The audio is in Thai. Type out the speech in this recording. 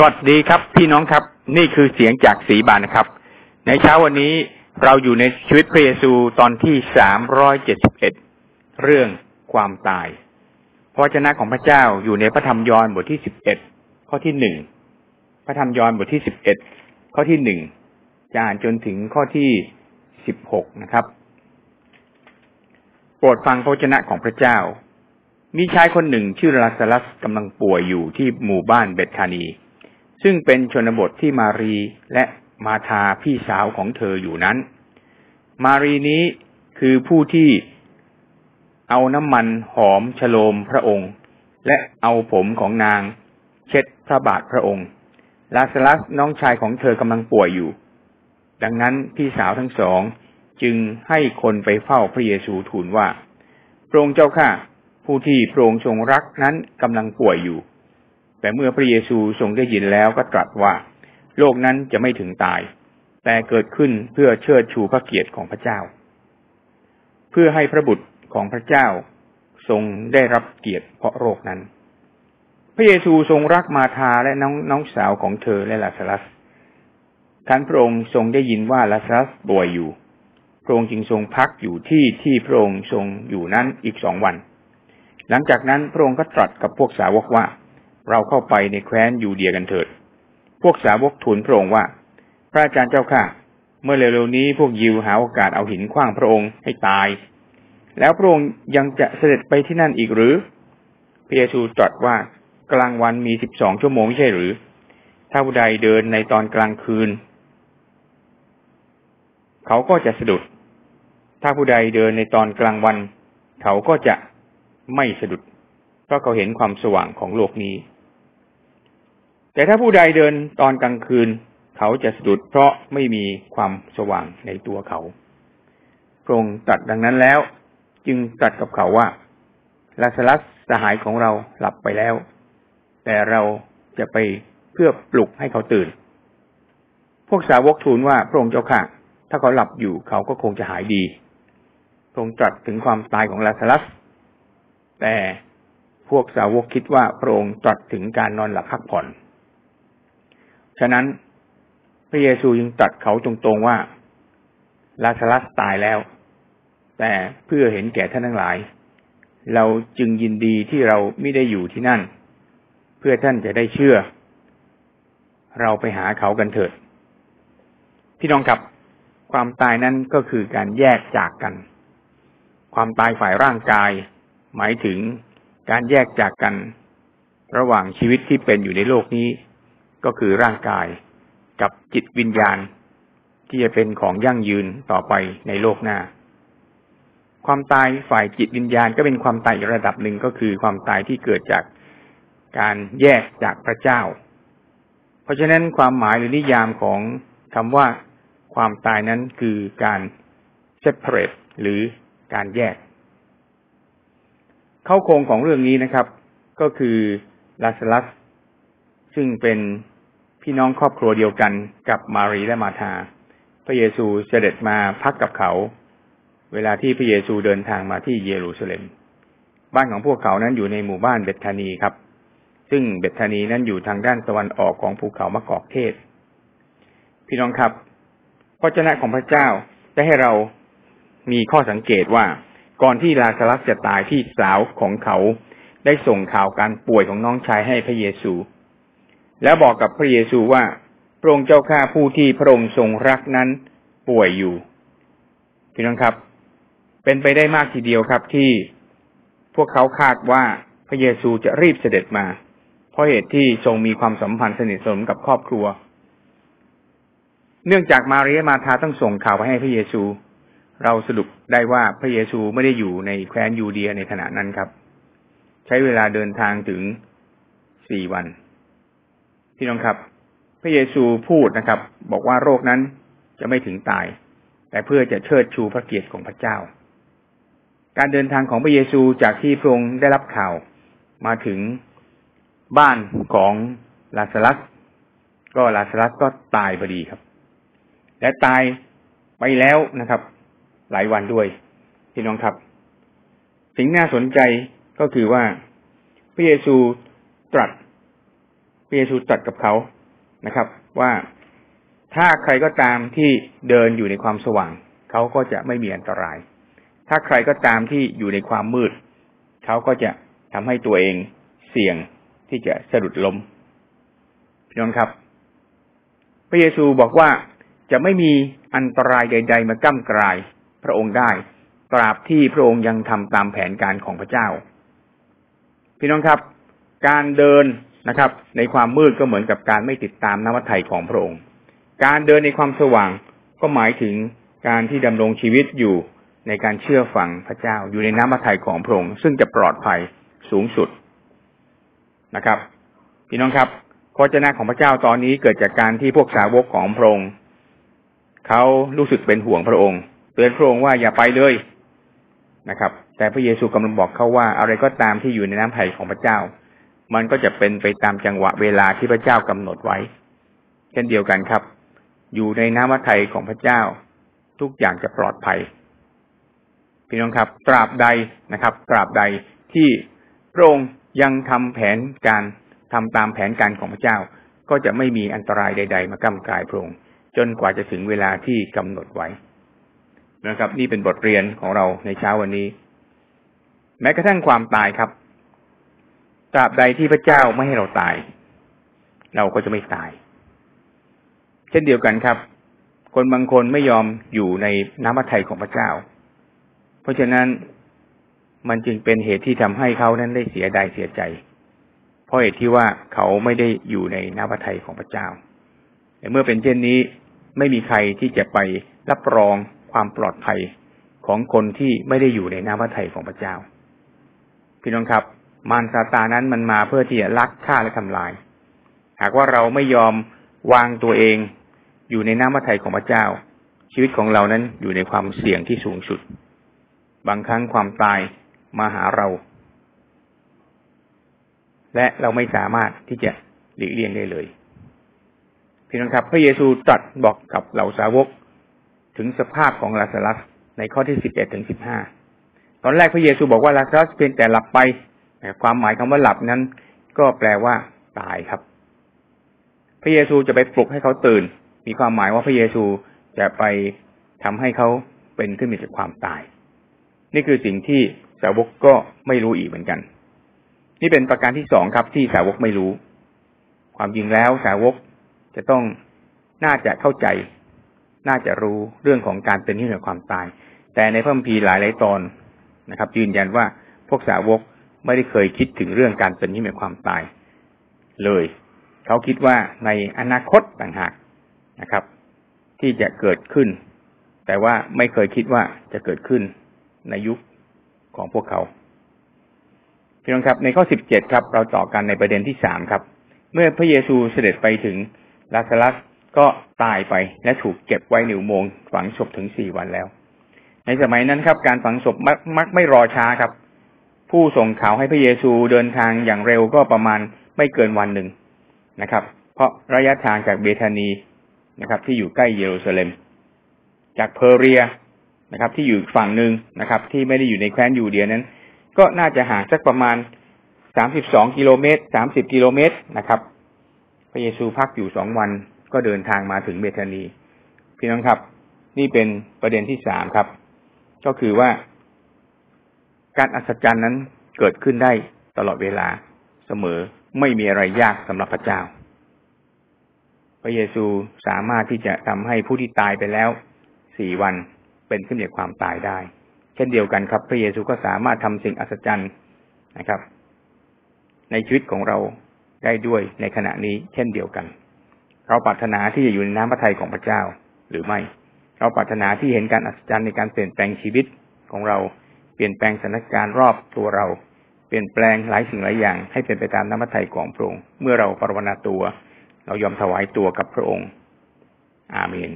สวัสดีครับ พี่น้องครับ นี่คือเสียงจากสีบานนะครับ ในเช้าวันนี้เราอยู่ในชีวิตพระเยซูตอนที่สามร้อยเจ็ดสิบเอ็ดเรื่องความตาย พระวจนะของพระเจ้าอยู่ในพระธรรมยอห์นบทที่สิบเอ็ดข้อที่หนึ่งพระธรรมยอห์นบทที่สิบเอ็ดข้อที่หนึ่งจะอ่านจนถึงข้อที่สิบหกนะครับ โปรดฟังพระวจนะของพระเจ้า มีชายคนหนึ่งชื่อลาซารัสกำลังป่วยอยู่ที่หมู่บ้านเบธานี ซึ่งเป็นชนบทที่มารีและมาทาพี่สาวของเธออยู่นั้น มารีนี้คือผู้ที่เอาน้ำมันหอมฉโลมพระองค์ และเอาผมของนางเช็ดพระบาทพระองค์ ลาสลัสน้องชายของเธอกำลังป่วยอยู่ ดังนั้นพี่สาวทั้งสองจึงให้คนไปเฝ้าพระเยซูทูลว่า พระองค์เจ้าข้าผู้ที่พระองค์ทรงรักนั้นกำลังป่วยอยู่ แต่เมื่อพระเยซูทรงได้ยินแล้วก็ตรัสว่า โลกนั้นจะไม่ถึงตาย แต่เกิดขึ้นเพื่อเชิดชูพระเกียรติของพระเจ้า เพื่อให้พระบุตรของพระเจ้าทรงได้รับเกียรติเพราะโรคนั้น พระเยซูทรงรักมาธาและน้องน้องสาวของเธอและลาซารัสท่านพระองค์ทรงได้ยินว่าลาซารัสป่วยอยู่ พระองค์จึงทรงพักอยู่ที่ที่พระองค์ทรงอยู่นั้นอีกสองวัน หลังจากนั้นพระองค์ก็ตรัสกับพวกสาวกว่า เราเข้าไปในแคว้นยูเดียกันเถิด พวกสาวกทูลพระองค์ว่า พระอาจารย์เจ้าข้าเมื่อเร็วๆนี้พวกยิวหาโอกาสเอาหินขว้างพระองค์ให้ตาย แล้วพระองค์ยังจะเสด็จไปที่นั่นอีกหรือพระเยซูตรัสว่ากลางวันมีสิบสองชั่วโมงไม่ใช่หรือ ถ้าผู้ใดเดินในตอนกลางคืน เขาก็จะสะดุด ถ้าผู้ใดเดินในตอนกลางวัน เขาก็จะไม่สะดุด เพราะเขาเห็นความสว่างของโลกนี้ แต่ถ้าผู้ใดเดินตอนกลางคืน เขาจะสะดุดเพราะไม่มีความสว่างในตัวเขา พระองค์ตรัสดังนั้นแล้ว จึงตรัสกับเขาว่าลาสลัสสหายของเราหลับไปแล้ว แต่เราจะไปเพื่อปลุกให้เขาตื่น พวกสาวกทูลว่าพระองค์เจ้าค่ะ ถ้าเขาหลับอยู่เขาก็คงจะหายดี พระองค์ตรัสถึงความตายของลาสลัส แต่พวกสาวกคิดว่าพระองค์ตรัสถึงการนอนหลับพักผ่อน ฉะนั้นพระเยซูยังตรัสเขาตรงๆว่าลาสลัสตายแล้ว แต่เพื่อเห็นแก่ท่านทั้งหลาย เราจึงยินดีที่เราไม่ได้อยู่ที่นั่น เพื่อท่านจะได้เชื่อ เราไปหาเขากันเถิด พี่น้องครับความตายนั้นก็คือการแยกจากกัน ความตายฝ่ายร่างกาย หมายถึงการแยกจากกัน ระหว่างชีวิตที่เป็นอยู่ในโลกนี้ ก็คือร่างกายกับจิตวิญญาณ ที่จะเป็นของยั่งยืนต่อไปในโลกหน้า ความตายฝ่ายจิตวิญญาณก็เป็นความตายระดับหนึ่งก็คือความตายที่เกิดจากการแยกจากพระเจ้า เพราะฉะนั้นความหมายหรือนิยามของคำว่าความตายนั้นคือการ separate หรือการแยก เข้าโครงของเรื่องนี้นะครับ ก็คือลาสลัสซึ่งเป็น พี่น้องครอบครัวเดียวกันกับมารีและมาธา พระเยซูเสด็จมาพักกับเขา เวลาที่พระเยซูเดินทางมาที่เยรูซาเล็ม บ้านของพวกเขานั้นอยู่ในหมู่บ้านเบธานีครับ ซึ่งเบธานีนั้นอยู่ทางด้านตะวันออกของภูเขามะกอกเทศ พี่น้องครับพระเจ้าของพระเจ้าได้ให้เรามีข้อสังเกตว่าก่อนที่ลาซารัสจะตายพี่สาวของเขาได้ส่งข่าวการป่วยของน้องชายให้พระเยซู แล้วบอกกับพระเยซูว่าพระองค์เจ้าข้าผู้ที่พระองค์ทรงรักนั้นป่วยอยู่พี่น้องครับ เป็นไปได้มากทีเดียวครับที่พวกเขาคาดว่าพระเยซูจะรีบเสด็จมา เพราะเหตุที่ทรงมีความสัมพันธ์สนิทสนมกับครอบครัว เนื่องจากมาเรียมาธาต้องส่งข่าวไปให้พระเยซู เราสรุปได้ว่าพระเยซูไม่ได้อยู่ในแคว้นยูเดียในขณะนั้นครับ ใช้เวลาเดินทางถึงสี่วัน พี่น้องครับ พระเยซูพูดนะครับ บอกว่าโรคนั้นจะไม่ถึงตาย แต่เพื่อจะเชิดชูพระเกียรติของพระเจ้า การเดินทางของพระเยซูจากที่พระองค์ได้รับข่าวมาถึงบ้านของลาสลัส ก็ลาสลัสก็ตายพอดีครับ และตายไปแล้วนะครับ หลายวันด้วยพี่น้องครับ สิ่งน่าสนใจก็คือว่าพระเยซูตรัส พระเยซูตรัสกับเขานะครับ ว่าถ้าใครก็ตามที่เดินอยู่ในความสว่าง เขาก็จะไม่มีอันตราย ถ้าใครก็ตามที่อยู่ในความมืด เขาก็จะทำให้ตัวเองเสี่ยงที่จะสะดุดล้มพี่น้องครับ พระเยซูบอกว่าจะไม่มีอันตรายใด ๆ มาก้ำกลายพระองค์ได้ ตราบที่พระองค์ยังทำตามแผนการของพระเจ้า พี่น้องครับ การเดิน นะครับ ในความมืดก็เหมือนกับการไม่ติดตามน้ำัไทยของพระองค์ การเดินในความสว่างก็หมายถึงการที่ดำรงชีวิตอยู่ในการเชื่อฟังพระเจ้าอยู่ในน้ำพระทัยของพระองค์ ซึ่งจะปลอดภัยสูงสุดนะครับพี่น้องครับพระเจ้าของพระเจ้าตอนนี้เกิดจากการที่พวกสาวกของพระองค์เขารู้สึกเป็นห่วงพระองค์ เตือนพระองค์ว่าอย่าไปเลยนะครับ แต่พระเยซูกำลังบอกเขาว่าอะไรก็ตามที่อยู่ในน้ำไผ่ของพระเจ้า มันก็จะเป็นไปตามจังหวะเวลาที่พระเจ้ากำหนดไว้ เช่นเดียวกันครับ อยู่ในน้ำพระทัยของพระเจ้า ทุกอย่างจะปลอดภัย พี่น้องครับ ตราบใดนะครับ ตราบใดที่พระองค์ยังทำแผนการทำตามแผนการของพระเจ้า ก็จะไม่มีอันตรายใด ๆ มากำกายพระองค์จนกว่าจะถึงเวลาที่กำหนดไว้นะครับ นี่เป็นบทเรียนของเราในเช้าวันนี้ แม้กระทั่งความตายครับ ตราบใดที่พระเจ้าไม่ให้เราตาย เราก็จะไม่ตาย เช่นเดียวกันครับ คนบางคนไม่ยอมอยู่ในน้ำพระทัยของพระเจ้า เพราะฉะนั้นมันจึงเป็นเหตุที่ทำให้เขานั้นได้เสียดายเสียใจ เพราะเหตุที่ว่าเขาไม่ได้อยู่ในน้ำพระทัยของพระเจ้าแต่เมื่อเป็นเช่นนี้ไม่มีใครที่จะไปรับรองความปลอดภัยของคนที่ไม่ได้อยู่ในน้ำพระทัยของพระเจ้า พี่น้องครับ มารซาตานั้นมันมาเพื่อที่จะลักฆ่าและทำลาย หากว่าเราไม่ยอมวางตัวเอง อยู่ในน้ำพระทัยของพระเจ้า ชีวิตของเรานั้นอยู่ในความเสี่ยงที่สูงสุด บางครั้งความตายมาหาเรา และเราไม่สามารถที่จะหลีกเลี่ยงได้เลยพี่น้องครับ พระเยซูตรัสบอกกับเหล่าสาวกถึงสภาพของลาซารัสในข้อที่สิบเอ็ดถึงสิบห้าตอนแรกพระเยซูบอกว่าลาซารัสเพียงแต่หลับไป แต่ความหมายคำว่าหลับนั้น ก็แปลว่า ตายครับ พระเยซูจะไปปลุกให้เขาตื่น มีความหมายว่าพระเยซูจะไปทำให้เขาเป็นขึ้นมาจากความตาย นี่คือสิ่งที่สาวกก็ไม่รู้อีกเหมือนกัน นี่เป็นประการที่สองครับ ที่สาวกไม่รู้ ความจริงแล้วสาวกจะต้องน่าจะเข้าใจ น่าจะรู้เรื่องของการเป็นที่เหนือความตาย แต่ในพระคัมภีร์หลายหลายตอนนะครับ ยืนยันว่าพวกสาวก ไม่ได้เคยคิดถึงเรื่องการเป็นที่เหนือความตาย เลย เขาคิดว่าในอนาคตต่างหากนะครับ ที่จะเกิดขึ้น แต่ว่าไม่เคยคิดว่าจะเกิดขึ้นในยุคของพวกเขาพี่น้องครับในข้อสิบเจ็ดครับ เราต่อกันในประเด็นที่สามครับ เมื่อพระเยซูเสด็จไปถึงลาซารัสก็ตายไปและถูกเก็บไว้ในอุโมงฝังศพถึงสี่วันแล้ว ในสมัยนั้นครับ การฝังศพมักมักไม่รอช้าครับ ผู้ส่งข่าวให้พระเยซูเดินทางอย่างเร็วก็ประมาณไม่เกินวันหนึ่งนะครับ เพราะระยะทางจากเบธานีนะครับ ที่อยู่ใกล้เยรูซาเล็ม จากเพอร์เรียนะครับ ที่อยู่ฝั่งหนึ่งนะครับ ที่ไม่ได้อยู่ในแคว้นยูเดียนั้น ก็น่าจะห่างสักประมาณสามสิบสองกิโลเมตรสามสิบกิโลเมตรนะครับ พระเยซูพักอยู่สองวันก็เดินทางมาถึงเบธานี พี่น้องครับ นี่เป็นประเด็นที่สามครับ ก็คือว่า การอัศจรรย์นั้นเกิดขึ้นได้ตลอดเวลาเสมอไม่มีอะไรยากสำหรับพระเจ้า พระเยซูสามารถที่จะทำให้ผู้ที่ตายไปแล้วสี่วันเป็นขึ้นจากความตายได้ เช่นเดียวกันครับ พระเยซูก็สามารถทำสิ่งอัศจรรย์นะครับ ในชีวิตของเราได้ด้วยในขณะนี้เช่นเดียวกัน เราปรารถนาที่จะอยู่ในน้ำพระทัยของพระเจ้าหรือไม่ เราปรารถนาที่เห็นการอัศจรรย์ในการเปลี่ยนแปลงชีวิตของเรา เปลี่ยนแปลงสถานการณ์รอบตัวเรา เปลี่ยนแปลงหลายสิ่งหลายอย่าง ให้เป็นไปตามน้ำพระทัยของพระองค์ เมื่อเราปรวนาตัว เรายอมถวายตัวกับพระองค์ อาเมน